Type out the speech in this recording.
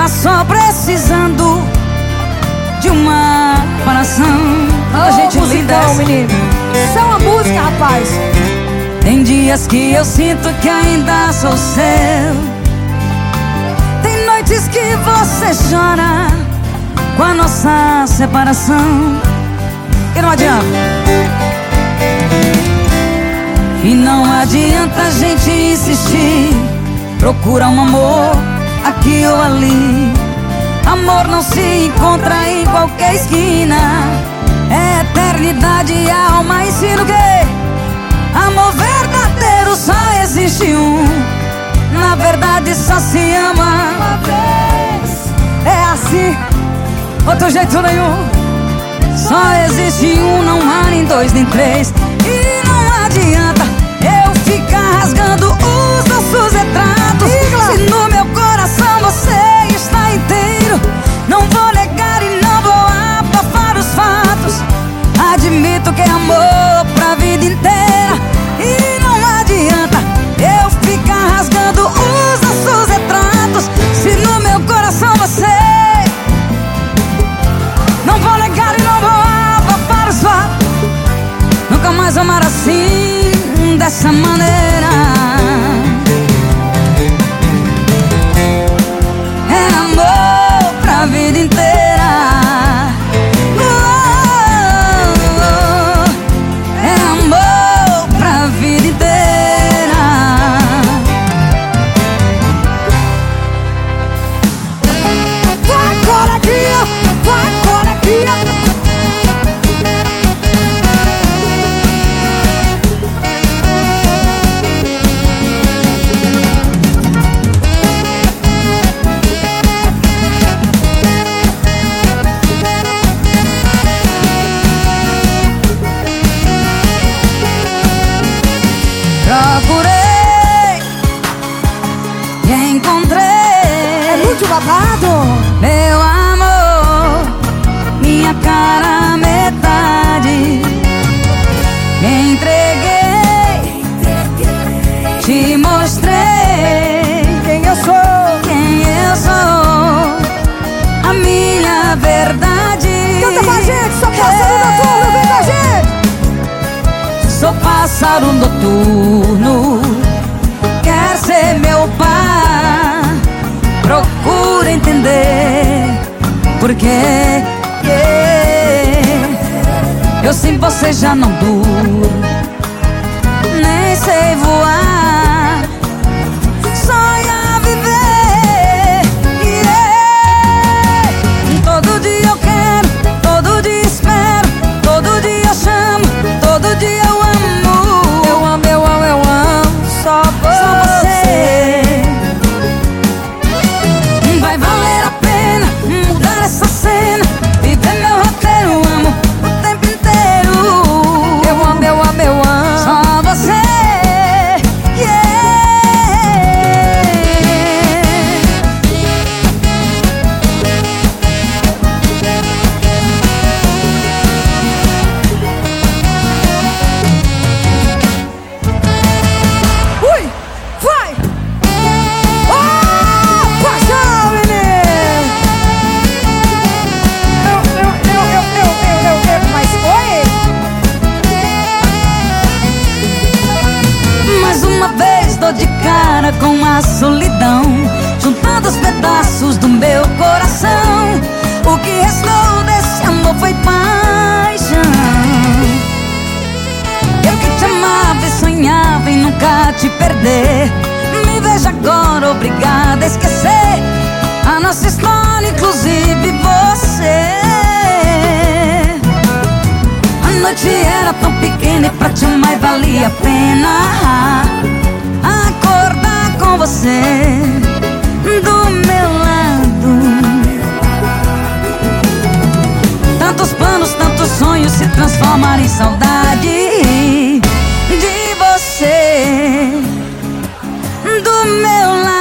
Tá só precisando de uma paração. A gente linda menino. É uma música, rapaz. Tem dias que eu sinto que ainda sou seu. Tem noites que você chora com a nossa separação. E não adianta. E não adianta a gente insistir. Procura um amor aqui ou ali. Amor não se encontra em qualquer esquina. É eternidade e alma ensina o quê? Amor verdadeiro só existe um. Na verdade só se ama uma vez. É assim, outro jeito nenhum. Só existe um, não há nem dois nem três. Entreguei, te mostrei Quem eu sou? quem eu sou, a minha verdade. Canta com a gente, sou pássaro noturno, vem com a gente. Sou pássaro noturno, quer ser meu par. Procura entender porque eu sem você já não duro, sei voar. Com a solidão Juntando os pedaços do meu coração. O que restou desse amor foi paixão. Eu que te amava e sonhava em nunca te perder. Me vejo agora obrigada a esquecer A nossa história, inclusive você. A noite era tão pequena e pra te amar valia a pena transformar em saudade de você do meu lado.